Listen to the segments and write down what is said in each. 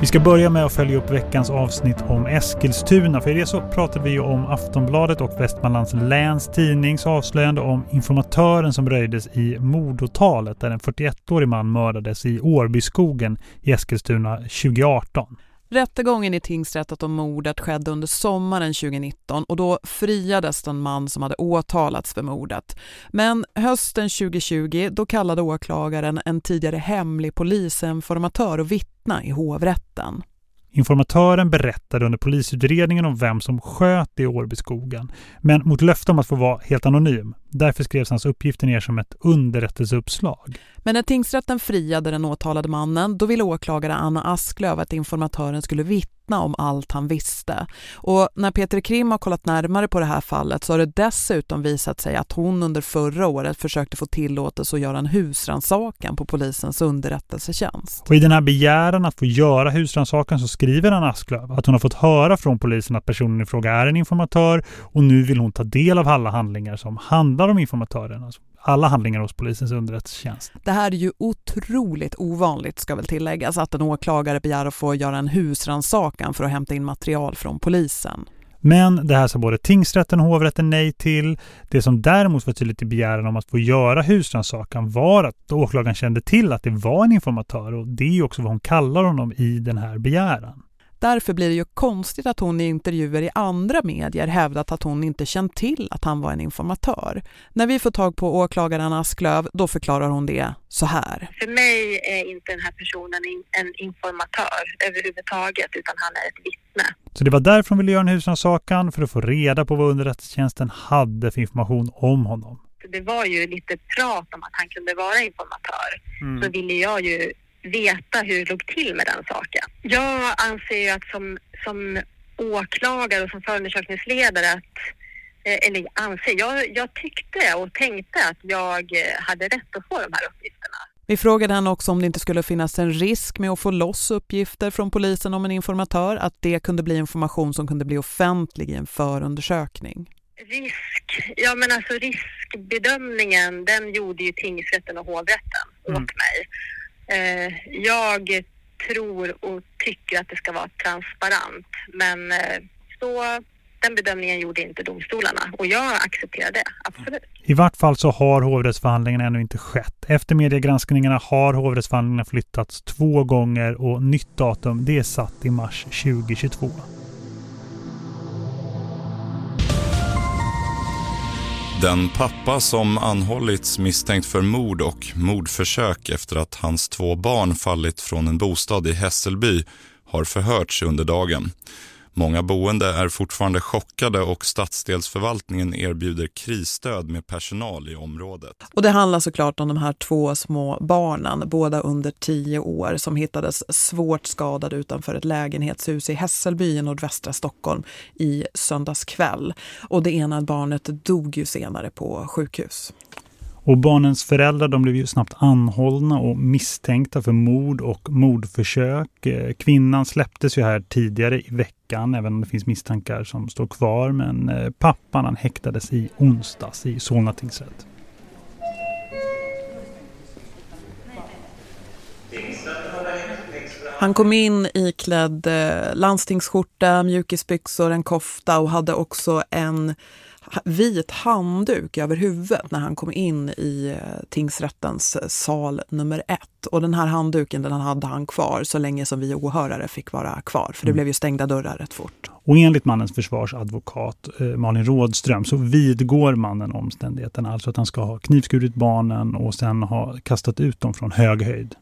Vi ska börja med att följa upp veckans avsnitt om Eskilstuna. För i det så pratade vi ju om Aftonbladet och Västmanlands läns tidnings avslöjande om informatören som röjdes i mordåtalet där en 41-årig man mördades i Årbyskogen i Eskilstuna 2018. Rättegången i tingsrättet om mordet skedde under sommaren 2019 och då friades den man som hade åtalats för mordet. Men hösten 2020 då kallade åklagaren en tidigare hemlig polisinformatör och vittna i hovrätten. Informatören berättade under polisutredningen om vem som sköt i Årbyskogen, men mot löfte om att få vara helt anonym. Därför skrevs hans uppgifter ner som ett underrättelseuppslag. Men när tingsrätten friade den åtalade mannen, då ville åklagare Anna Asklöv att informatören skulle vittna om allt han visste. Och när Peter Krim har kollat närmare på det här fallet så har det dessutom visat sig att hon under förra året försökte få tillåtelse att göra en husransakan på polisens underrättelsetjänst. Och i den här begäran att få göra husransakan så skriver Anna Asklöv att hon har fått höra från polisen att personen i fråga är en informatör och nu vill hon ta del av alla handlingar som handlar om informatören. Alltså alla handlingar hos polisens underrättelsetjänst. Det här är ju otroligt ovanligt ska väl tilläggas att en åklagare begär att få göra en husransakan för att hämta in material från polisen. Men det här sa både tingsrätten och hovrätten nej till. Det som däremot var tydligt i begäran om att få göra husransakan var att åklagaren kände till att det var en informatör och det är också vad hon kallar honom i den här begäran. Därför blir det ju konstigt att hon i intervjuer i andra medier hävdat att hon inte känt till att han var en informatör. När vi får tag på åklagaren Asklöv, då förklarar hon det så här. För mig är inte den här personen en informatör överhuvudtaget, utan han är ett vittne. Så det var därför hon ville göra en husrannsakan för att få reda på vad underrättelsetjänsten hade för information om honom. Det var ju lite prat om att han kunde vara informatör. Mm. Så ville jag ju veta hur det låg till med den saken. Jag anser ju att som, som åklagare och som förundersökningsledare att eh, eller anser, jag, jag tyckte och tänkte att jag eh, hade rätt att få de här uppgifterna. Vi frågade henne också om det inte skulle finnas en risk med att få loss uppgifter från polisen om en informatör, att det kunde bli information som kunde bli offentlig i en förundersökning. Risk? Ja men alltså riskbedömningen den gjorde ju tingsrätten och hovrätten mm. åt mig. Eh, jag tror och tycker att det ska vara transparent, men eh, så den bedömningen gjorde inte domstolarna och jag accepterar det, absolut. I vart fall så har hovrättsförhandlingen ännu inte skett. Efter mediegranskningarna har hovrättsförhandlingarna flyttats två gånger och nytt datum det är satt i mars 2022. Den pappa som anhållits misstänkt för mord och mordförsök efter att hans två barn fallit från en bostad i Hässelby har förhörts under dagen. Många boende är fortfarande chockade och stadsdelsförvaltningen erbjuder krisstöd med personal i området. Och det handlar såklart om de här två små barnen, båda under tio år, som hittades svårt skadade utanför ett lägenhetshus i Hässelby i nordvästra Stockholm i söndags kväll. Och det ena barnet dog ju senare på sjukhus. Och barnens föräldrar de blev ju snabbt anhållna och misstänkta för mord och mordförsök. Eh, kvinnan släpptes ju här tidigare i veckan, även om det finns misstankar som står kvar. Men eh, pappan han häktades i onsdags i Solna tingsrätt. Han kom in iklädd eh, landstingsskjorta, mjukisbyxor, en kofta och hade också en vit handduk över huvudet när han kom in i eh, tingsrättens eh, sal nummer ett. Och den här handduken den hade han kvar så länge som vi åhörare fick vara kvar. För det mm. blev ju stängda dörrar rätt fort. Och enligt mannens försvarsadvokat eh, Malin Rådström så vidgår mannen omständigheten. Alltså att han ska ha knivskurit barnen och sen ha kastat ut dem från hög höjd.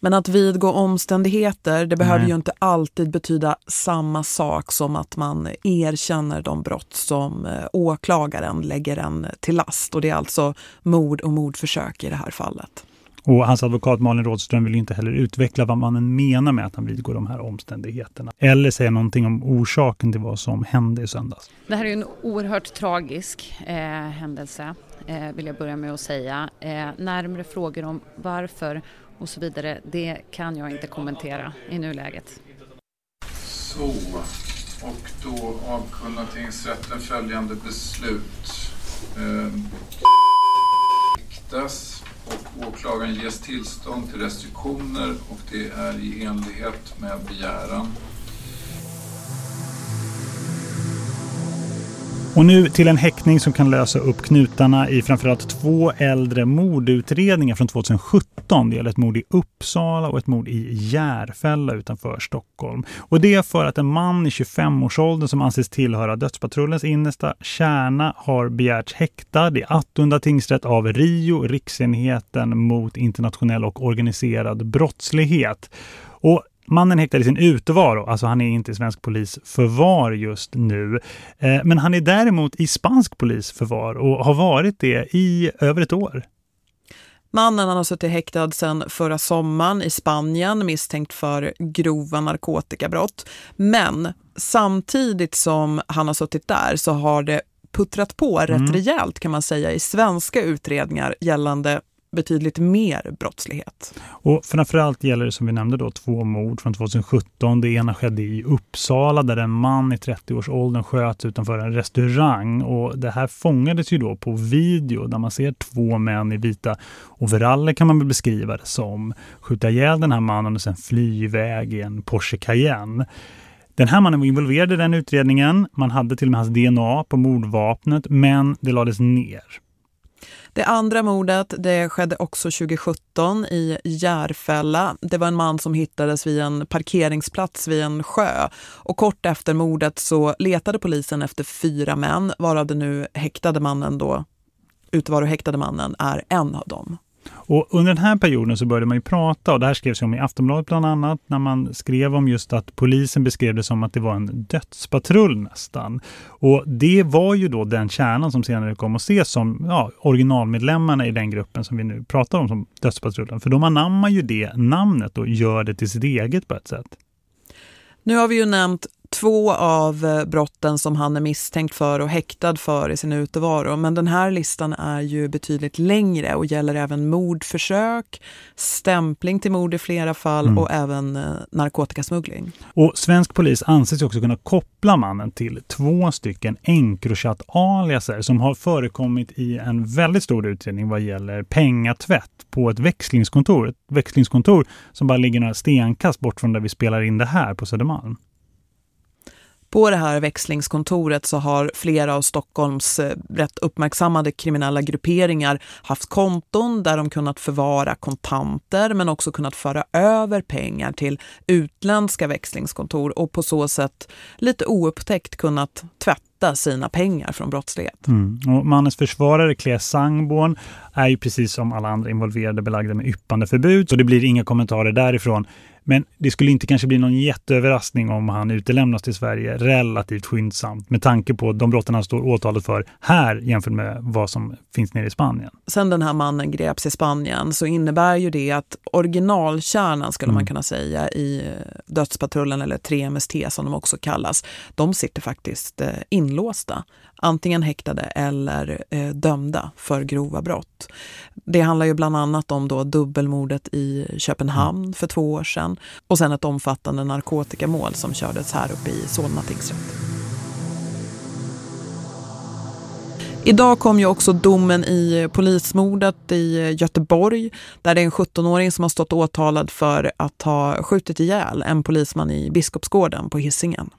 Men att vidgå omständigheter, det behöver Nej. ju inte alltid betyda samma sak som att man erkänner de brott som eh, åklagaren lägger en till last. Och det är alltså mord och mordförsök i det här fallet. Och hans advokat Malin Rådström vill inte heller utveckla vad mannen menar med att han vidgår de här omständigheterna. Eller säga någonting om orsaken till vad som hände i söndags. Det här är en oerhört tragisk eh, händelse, eh, vill jag börja med att säga. Eh, närmare frågor om varför och så vidare. Det kan jag inte kommentera i nuläget. Så, och då avkunnar tingsrätten följande beslut. Ehm, ...riktas och åklagaren ges tillstånd till restriktioner och det är i enlighet med begäran. Och nu till en häktning som kan lösa upp knutarna i framförallt två äldre mordutredningar från 2017. Det gäller ett mord i Uppsala och ett mord i Järfälla utanför Stockholm. Och det är för att en man i 25-årsåldern som anses tillhöra dödspatrullens innersta kärna har begärts häktad i Attunda tingsrätt av Rio, riksenheten mot internationell och organiserad brottslighet. Och Mannen häktad i sin utevaro, alltså han är inte i svensk polis förvar just nu. Eh, men han är däremot i spansk polis förvar och har varit det i över ett år. Mannen han har suttit häktad sedan förra sommaren i Spanien misstänkt för grova narkotikabrott. Men samtidigt som han har suttit där så har det puttrat på rätt mm. rejält kan man säga i svenska utredningar gällande betydligt mer brottslighet. Och framförallt gäller det som vi nämnde då två mord från 2017. Det ena skedde i Uppsala där en man i 30-årsåldern sköts utanför en restaurang och det här fångades ju då på video där man ser två män i vita overaller kan man väl beskriva det som skjuta ihjäl den här mannen och sen fly iväg i en Porsche Cayenne. Den här mannen var involverad i den utredningen. Man hade till och med hans DNA på mordvapnet men det lades ner. Det andra mordet det skedde också 2017 i Järfälla. Det var en man som hittades vid en parkeringsplats vid en sjö. Och kort efter mordet så letade polisen efter fyra män varav den nu häktade mannen då, utevaro häktade mannen är en av dem. Och under den här perioden så började man ju prata, och det här skrevs om i Aftonbladet bland annat, när man skrev om just att polisen beskrev det som att det var en dödspatrull nästan. Och det var ju då den kärnan som senare kom att ses som ja, originalmedlemmarna i den gruppen som vi nu pratar om som dödspatrullen. För de anammar ju det namnet och gör det till sitt eget på ett sätt. Nu har vi ju nämnt två av eh, brotten som han är misstänkt för och häktad för i sin utevaro. Men den här listan är ju betydligt längre och gäller även mordförsök, stämpling till mord i flera fall mm. och även eh, narkotikasmuggling. Och svensk polis anses också kunna koppla mannen till två stycken Encrochat-aliaser som har förekommit i en väldigt stor utredning vad gäller pengatvätt på ett växlingskontor. Ett växlingskontor som bara ligger några stenkast bort från där vi spelar in det här på Södermalm. På det här växlingskontoret så har flera av Stockholms eh, rätt uppmärksammade kriminella grupperingar haft konton där de kunnat förvara kontanter men också kunnat föra över pengar till utländska växlingskontor och på så sätt lite oupptäckt kunnat tvätta sina pengar från brottslighet. Mm. Och mannens försvarare Claes Sangborn är ju precis som alla andra involverade belagda med yppande förbud så det blir inga kommentarer därifrån. Men det skulle inte kanske bli någon jätteöverraskning om han utelämnas till Sverige relativt skyndsamt med tanke på de brotten han står åtalet för här jämfört med vad som finns nere i Spanien. Sen den här mannen greps i Spanien så innebär ju det att originalkärnan skulle mm. man kunna säga i dödspatrullen eller 3MST som de också kallas, de sitter faktiskt eh, inlåsta antingen häktade eller eh, dömda för grova brott. Det handlar ju bland annat om då dubbelmordet i Köpenhamn mm. för två år sedan och sen ett omfattande narkotikamål som kördes här uppe i Solna tingsrätt. Idag kom ju också domen i polismordet i Göteborg där det är en 17-åring som har stått åtalad för att ha skjutit ihjäl en polisman i Biskopsgården på Hissingen.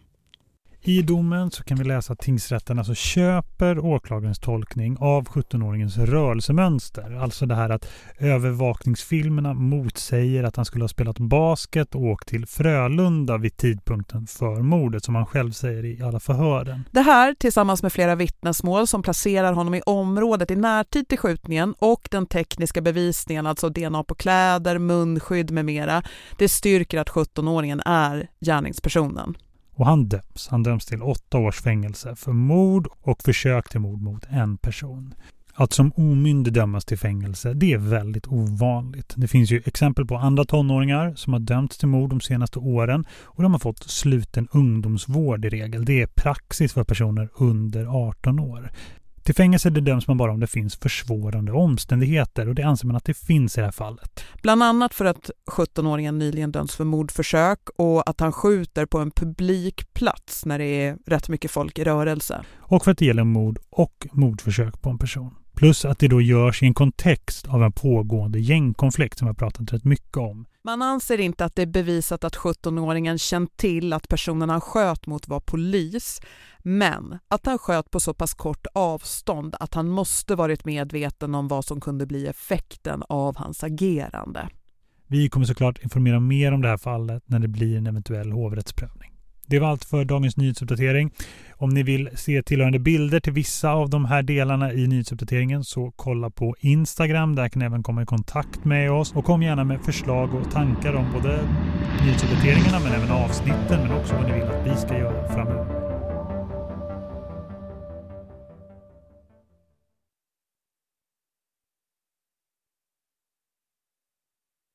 I domen så kan vi läsa att tingsrätten alltså köper åklagarens tolkning av 17-åringens rörelsemönster. Alltså det här att övervakningsfilmerna motsäger att han skulle ha spelat basket och åkt till Frölunda vid tidpunkten för mordet som han själv säger i alla förhören. Det här tillsammans med flera vittnesmål som placerar honom i området i närtid till skjutningen och den tekniska bevisningen, alltså DNA på kläder, munskydd med mera, det styrker att 17-åringen är gärningspersonen. Och han döms. Han döms till åtta års fängelse för mord och försök till mord mot en person. Att som omyndig dömas till fängelse, det är väldigt ovanligt. Det finns ju exempel på andra tonåringar som har dömts till mord de senaste åren och de har fått sluten ungdomsvård i regel. Det är praxis för personer under 18 år. Till fängelse döms man bara om det finns försvårande omständigheter och det anser man att det finns i det här fallet. Bland annat för att 17-åringen nyligen döms för mordförsök och att han skjuter på en publik plats när det är rätt mycket folk i rörelse. Och för att det gäller mord och mordförsök på en person. Plus att det då görs i en kontext av en pågående gängkonflikt som jag pratat rätt mycket om. Man anser inte att det är bevisat att 17-åringen känt till att personen han sköt mot var polis, men att han sköt på så pass kort avstånd att han måste varit medveten om vad som kunde bli effekten av hans agerande. Vi kommer såklart informera mer om det här fallet när det blir en eventuell hovrättsprövning. Det var allt för dagens nyhetsuppdatering. Om ni vill se tillhörande bilder till vissa av de här delarna i nyhetsuppdateringen så kolla på Instagram. Där kan ni även komma i kontakt med oss och kom gärna med förslag och tankar om både nyhetsuppdateringarna men även avsnitten men också vad ni vill att vi ska göra framöver.